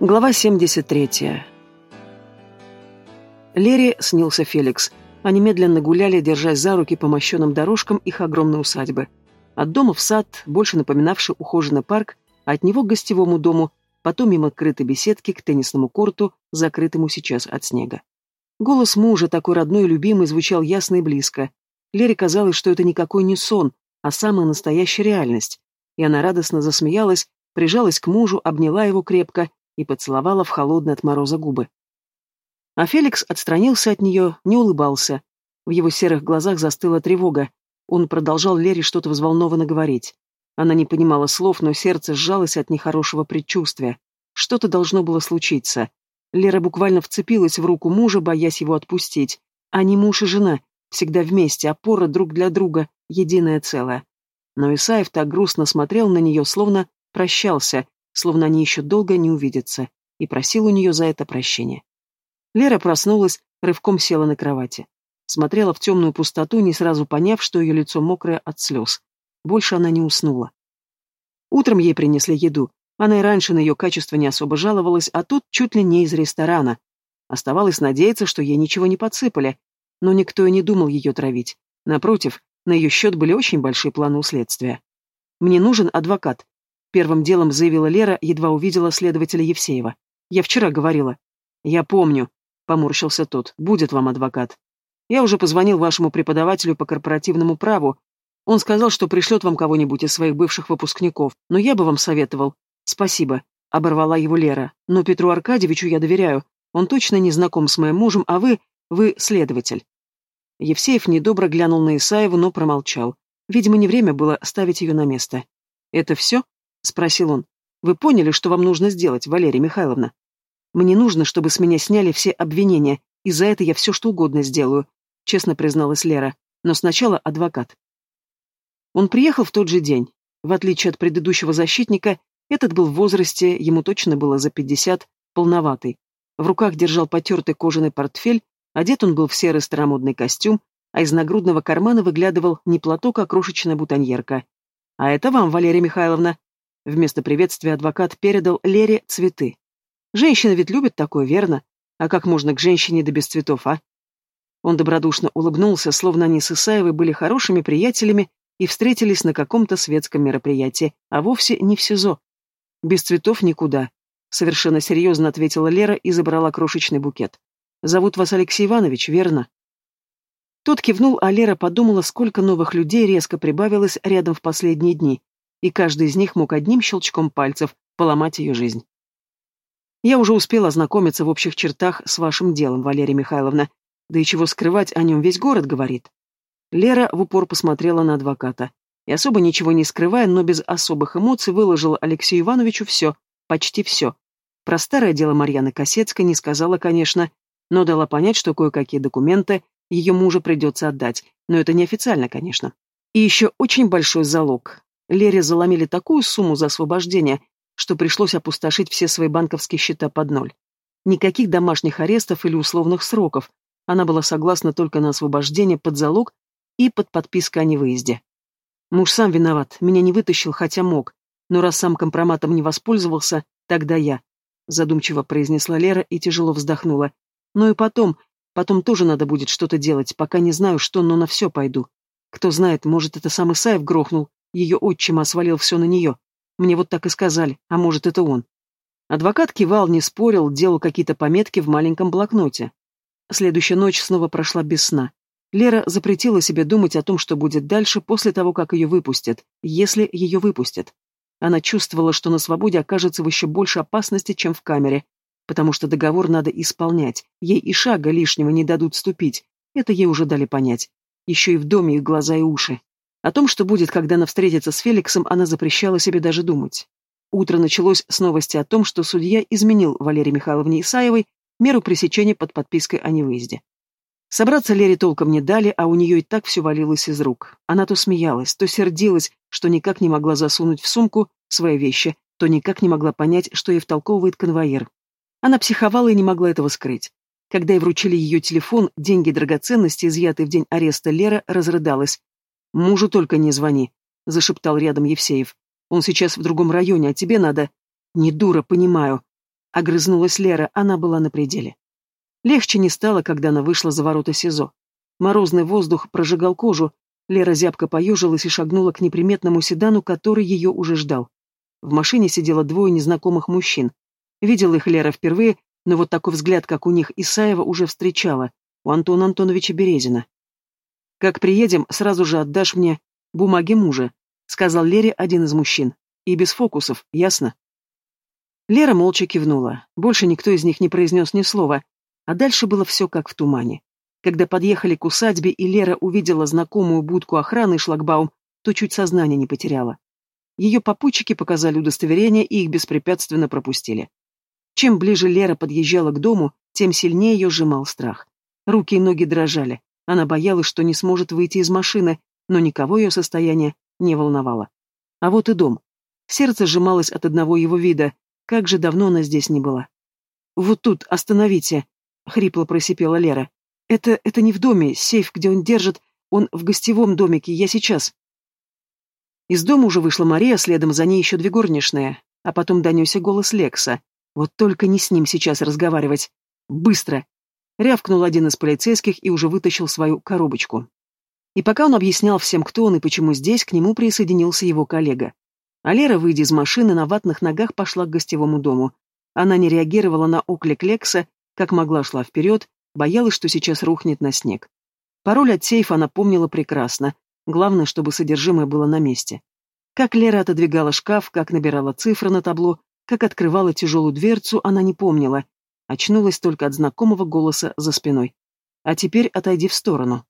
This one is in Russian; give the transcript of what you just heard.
Глава 73. Лере снился Феликс. Они медленно гуляли, держась за руки по мощенным дорожкам их огромной усадьбы. От дома в сад, больше напоминавший ухоженный парк, а от него к гостевому дому, потом мимо открытой беседки к теннисному корту, закрытому сейчас от снега. Голос мужа, такой родной и любимый, звучал ясно и близко. Лере казалось, что это никакой не сон, а самая настоящая реальность. И она радостно засмеялась, прижалась к мужу, обняла его крепко и поцеловала в холодные от мороза губы. А Феликс отстранился от нее, не улыбался. В его серых глазах застыла тревога. Он продолжал Лере что-то взволнованно говорить. Она не понимала слов, но сердце сжалось от нехорошего предчувствия. Что-то должно было случиться. Лера буквально вцепилась в руку мужа, боясь его отпустить. Они муж и жена, всегда вместе, опора друг для друга, единое целое. Но Исаев так грустно смотрел на нее, словно прощался, словно они еще долго не увидятся, и просил у нее за это прощения. Лера проснулась, рывком села на кровати. Смотрела в темную пустоту, не сразу поняв, что ее лицо мокрое от слез. Больше она не уснула. Утром ей принесли еду. Она и раньше на ее качество не особо жаловалась, а тут чуть ли не из ресторана. Оставалось надеяться, что ей ничего не подсыпали, но никто и не думал ее травить. Напротив, на ее счет были очень большие планы у следствия. «Мне нужен адвокат», Первым делом заявила Лера, едва увидела следователя Евсеева. «Я вчера говорила». «Я помню», — поморщился тот. «Будет вам адвокат». «Я уже позвонил вашему преподавателю по корпоративному праву. Он сказал, что пришлет вам кого-нибудь из своих бывших выпускников, но я бы вам советовал». «Спасибо», — оборвала его Лера. «Но Петру Аркадьевичу я доверяю. Он точно не знаком с моим мужем, а вы... вы следователь». Евсеев недобро глянул на Исаеву, но промолчал. Видимо, не время было ставить ее на место. «Это все?» — спросил он. «Вы поняли, что вам нужно сделать, Валерия Михайловна? Мне нужно, чтобы с меня сняли все обвинения, и за это я все что угодно сделаю», — честно призналась Лера. «Но сначала адвокат». Он приехал в тот же день. В отличие от предыдущего защитника, этот был в возрасте, ему точно было за пятьдесят, полноватый. В руках держал потертый кожаный портфель, одет он был в серый старомодный костюм, а из нагрудного кармана выглядывал не платок, а крошечная бутоньерка. «А это вам, Валерия Михайловна», Вместо приветствия адвокат передал Лере цветы. Женщина ведь любит такое, верно? А как можно к женщине да без цветов, а? Он добродушно улыбнулся, словно они с Исаевой были хорошими приятелями и встретились на каком-то светском мероприятии, а вовсе не в СИЗО. Без цветов никуда. Совершенно серьезно ответила Лера и забрала крошечный букет. «Зовут вас Алексей Иванович, верно?» Тот кивнул, а Лера подумала, сколько новых людей резко прибавилось рядом в последние дни, и каждый из них мог одним щелчком пальцев поломать ее жизнь. Я уже успела ознакомиться в общих чертах с вашим делом, Валерия Михайловна, да и чего скрывать, о нем весь город говорит. Лера в упор посмотрела на адвоката и, особо ничего не скрывая, но без особых эмоций, выложила Алексею Ивановичу все, почти все. Про старое дело Марьяны Косецкой не сказала, конечно, но дала понять, что кое-какие документы ее мужа придется отдать, но это неофициально, конечно. И еще очень большой залог. Лере заломили такую сумму за освобождение, что пришлось опустошить все свои банковские счета под ноль. Никаких домашних арестов или условных сроков. Она была согласна только на освобождение под залог и под подпиской о невыезде. Муж сам виноват, меня не вытащил, хотя мог. Но раз сам компроматом не воспользовался, тогда я. Задумчиво произнесла Лера и тяжело вздохнула. Ну и потом, потом тоже надо будет что-то делать, пока не знаю что, но на все пойду. Кто знает, может, это сам Исаев грохнул, ее отчима свалил все на нее. Мне вот так и сказали, а может, это он. Адвокат кивал, не спорил, делал какие-то пометки в маленьком блокноте. Следующая ночь снова прошла без сна. Лера запретила себе думать о том, что будет дальше после того, как ее выпустят, если ее выпустят. Она чувствовала, что на свободе окажется в еще больше опасности, чем в камере, потому что договор надо исполнять, ей и шага лишнего не дадут ступить, это ей уже дали понять. Еще и в доме их глаза и уши. О том, что будет, когда она встретится с Феликсом, она запрещала себе даже думать. Утро началось с новости о том, что судья изменил Валерии Михайловне Исаевой меру пресечения под подпиской о невыезде. Собраться Лере толком не дали, а у нее и так все валилось из рук. Она то смеялась, то сердилась, что никак не могла засунуть в сумку свои вещи, то никак не могла понять, что ей втолковывает конвоир. Она психовала и не могла этого скрыть. Когда ей вручили ее телефон, деньги драгоценности, изъятые в день ареста, Лера разрыдалась, «Мужу только не звони», — зашептал рядом Евсеев. «Он сейчас в другом районе, а тебе надо...» «Не дура, понимаю». огрызнулась Лера, она была на пределе. Легче не стало, когда она вышла за ворота СИЗО. Морозный воздух прожигал кожу, Лера зябко поежилась и шагнула к неприметному седану, который ее уже ждал. В машине сидело двое незнакомых мужчин. Видела их Лера впервые, но вот такой взгляд, как у них, Исаева уже встречала, у Антона Антоновича Березина. «Как приедем, сразу же отдашь мне бумаги мужа», — сказал Лере один из мужчин. «И без фокусов, ясно?» Лера молча кивнула. Больше никто из них не произнес ни слова, а дальше было все как в тумане. Когда подъехали к усадьбе, и Лера увидела знакомую будку охраны и шлагбаум, то чуть сознание не потеряла. Ее попутчики показали удостоверение и их беспрепятственно пропустили. Чем ближе Лера подъезжала к дому, тем сильнее ее сжимал страх. Руки и ноги дрожали. Она боялась, что не сможет выйти из машины, но никого ее состояние не волновало. А вот и дом. Сердце сжималось от одного его вида. Как же давно она здесь не была. «Вот тут, остановите!» — хрипло просипела Лера. Это... это не в доме, сейф, где он держит, он в гостевом домике, я сейчас. Из дома уже вышла Мария, следом за ней еще две горничные, а потом донесся голос Лекса. Вот только не с ним сейчас разговаривать. Быстро! Рявкнул один из полицейских и уже вытащил свою коробочку. И пока он объяснял всем, кто он и почему здесь, к нему присоединился его коллега. А Лера, выйдя из машины, на ватных ногах пошла к гостевому дому. Она не реагировала на оклик Лекса, как могла шла вперед, Боялась, что сейчас рухнет на снег. Пароль от сейфа она помнила прекрасно. Главное, чтобы содержимое было на месте. Как Лера отодвигала шкаф, как набирала цифры на табло, как открывала тяжелую дверцу, она не помнила. Очнулась только от знакомого голоса за спиной. «А теперь отойди в сторону».